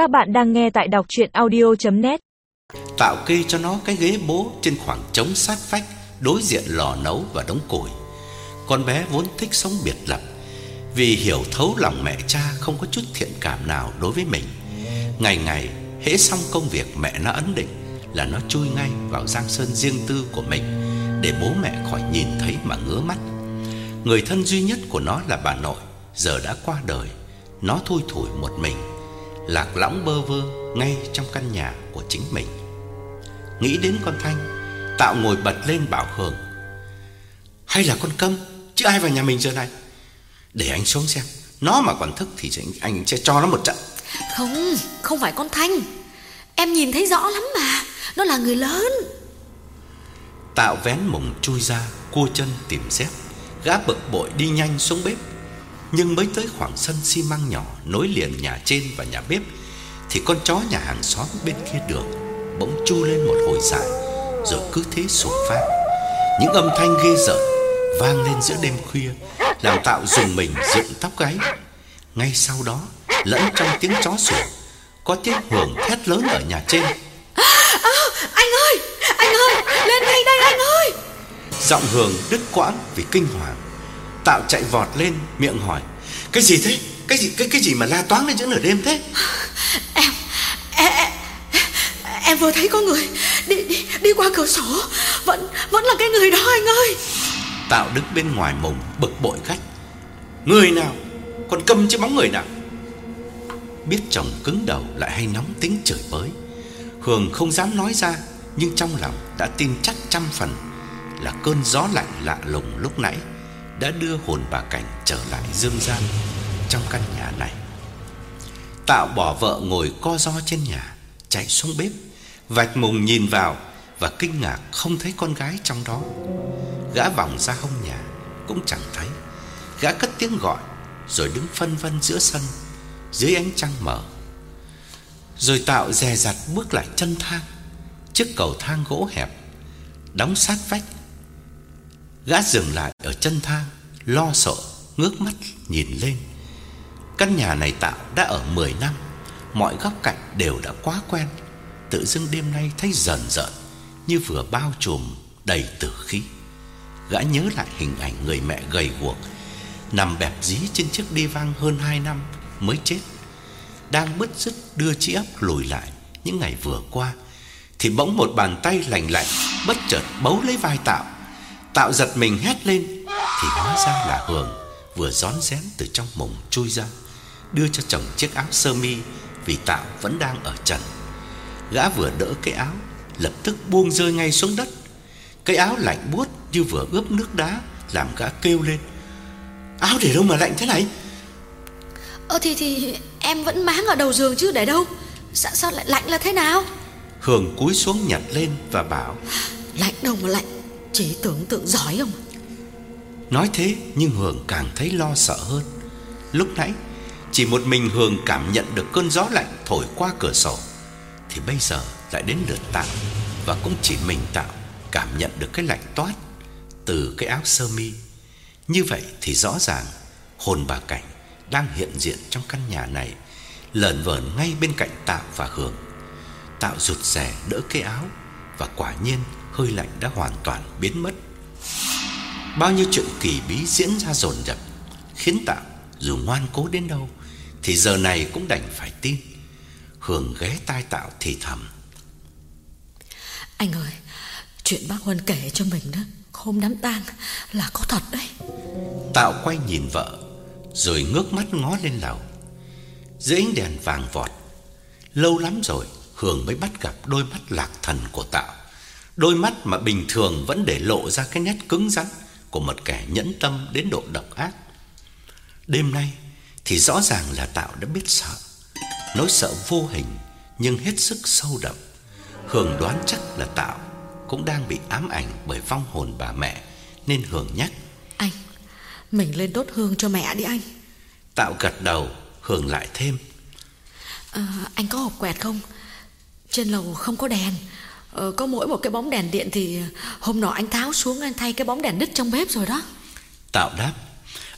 Các bạn đang nghe tại đọc chuyện audio.net Tạo kê cho nó cái ghế bố trên khoảng trống sát vách, Đối diện lò nấu và đống củi Con bé vốn thích sống biệt lập, Vì hiểu thấu lòng mẹ cha không có chút thiện cảm nào đối với mình. Ngày ngày, hễ xong công việc mẹ nó ấn định Là nó chui ngay vào giang sơn riêng tư của mình, Để bố mẹ khỏi nhìn thấy mà ngứa mắt. Người thân duy nhất của nó là bà nội, Giờ đã qua đời, Nó thui thủi một mình. Lạc lõng bơ vơ ngay trong căn nhà của chính mình. Nghĩ đến con Thanh Tạo ngồi bật lên bảo Hường Hay là con câm Chứ ai vào nhà mình giờ này? Để anh xuống xem Nó mà còn thức thì anh, anh sẽ cho nó một trận. Không, không phải con Thanh. Em nhìn thấy rõ lắm mà Nó là người lớn. Tạo vén mùng chui ra Cua chân tìm dép Gã bực bội đi nhanh xuống bếp Nhưng mới tới khoảng sân xi măng nhỏ Nối liền nhà trên và nhà bếp Thì con chó nhà hàng xóm bên kia đường Bỗng chu lên một hồi dài Rồi cứ thế sủa phát Những âm thanh ghê rợn Vang lên giữa đêm khuya Làm Tạo dùng mình dựng tóc gáy. Ngay sau đó Lẫn trong tiếng chó sủa Có tiếng hưởng thét lớn ở nhà trên. À, Anh ơi, anh ơi Lên ngay đây anh ơi. Giọng Hường đứt quãng vì kinh hoàng. Tạo chạy vọt lên, miệng hỏi: "Cái gì thế? Cái gì cái cái gì mà la toáng lên giữa nửa đêm thế?" Em em, em, vừa thấy có người đi đi đi qua cửa sổ, vẫn vẫn là cái người đó anh ơi. Tạo đứng bên ngoài mùng bực bội gắt: "Người nào? Còn câm chứ bóng người nào?" Biết chồng cứng đầu lại hay nóng tính chửi bới, Hường không dám nói ra, nhưng trong lòng đã tin chắc trăm phần là cơn gió lạnh lạ lùng lúc nãy đã đưa hồn bà Cảnh trở lại dương gian trong căn nhà này. Tạo bỏ vợ ngồi co ro trên nhà, chạy xuống bếp, vạch mùng nhìn vào và kinh ngạc không thấy con gái trong đó. Gã vòng ra hông nhà cũng chẳng thấy. Gã cất tiếng gọi rồi đứng phân vân giữa sân dưới ánh trăng mở. Rồi Tạo dè dặt bước lại chân thang, chiếc cầu thang gỗ hẹp đóng sát vách Gã dừng lại ở chân thang, lo sợ, ngước mắt nhìn lên. Căn nhà này tạo đã ở 10 năm, mọi góc cạnh đều đã quá quen. Tự dưng đêm nay thấy dần dần như vừa bao trùm đầy tử khí. Gã nhớ lại hình ảnh người mẹ gầy guộc nằm bẹp dí trên chiếc đi vang hơn 2 năm mới chết. Đang bứt rứt đưa chiếc ấp lùi lại những ngày vừa qua thì bỗng một bàn tay lạnh lạnh bất chợt bấu lấy vai Tạo Tạo giật mình hét lên Thì hóa ra là Hường Vừa rón rén từ trong mùng chui ra Đưa cho chồng chiếc áo sơ mi Vì Tạo vẫn đang ở trần. Gã vừa đỡ cái áo Lập tức buông rơi ngay xuống đất. Cái áo lạnh buốt như vừa ướp nước đá Làm gã kêu lên. Áo để đâu mà lạnh thế này? Ờ thì thì em vẫn máng ở đầu giường chứ để đâu? Sao, sao lại lạnh là thế nào? Hường cúi xuống nhặt lên và bảo Lạnh đâu mà lạnh chỉ tưởng tượng giỏi không? Nói thế nhưng Hường càng thấy lo sợ hơn. Lúc nãy, Chỉ một mình Hường cảm nhận được cơn gió lạnh thổi qua cửa sổ, Thì bây giờ lại đến lượt Tạo Và cũng chỉ mình Tạo cảm nhận được cái lạnh toát Từ cái áo sơ mi. Như vậy thì rõ ràng Hồn bà Cảnh đang hiện diện trong căn nhà này Lờn vờn ngay bên cạnh Tạo và Hường. Tạo rụt rè đỡ cái áo Và quả nhiên hơi lạnh đã hoàn toàn biến mất. Bao nhiêu chuyện kỳ bí diễn ra dồn dập, khiến Tạo dù ngoan cố đến đâu thì giờ này cũng đành phải tin. Hường ghé tai Tạo thì thầm. Anh ơi, chuyện bác Huân kể cho mình đó, hôm đám tang là có thật đấy. Tạo quay nhìn vợ, rồi ngước mắt ngó lên lầu. Dưới ánh đèn vàng vọt, lâu lắm rồi Hường mới bắt gặp đôi mắt lạc thần của Tạo. Đôi mắt mà bình thường vẫn để lộ ra cái nét cứng rắn của một kẻ nhẫn tâm đến độ độc ác. Đêm nay thì rõ ràng là Tạo đã biết sợ. Nỗi sợ vô hình nhưng hết sức sâu đậm. Hường đoán chắc là Tạo cũng đang bị ám ảnh bởi vong hồn bà mẹ nên Hường nhắc. Anh, mình lên đốt hương cho mẹ đi anh. Tạo gật đầu, Hường lại thêm. À, anh có hộp quẹt không? Trên lầu không có đèn Ờ, có mỗi một cái bóng đèn điện thì hôm nọ anh tháo xuống anh thay cái bóng đèn đứt trong bếp rồi đó. Tạo đáp,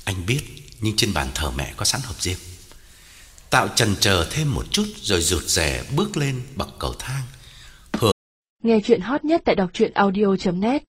anh biết nhưng trên bàn thờ mẹ có sẵn hộp diêm. Tạo chần chờ thêm một chút rồi rụt rè bước lên bậc cầu thang. Nghe chuyện hot nhất tại đọc truyện audio.net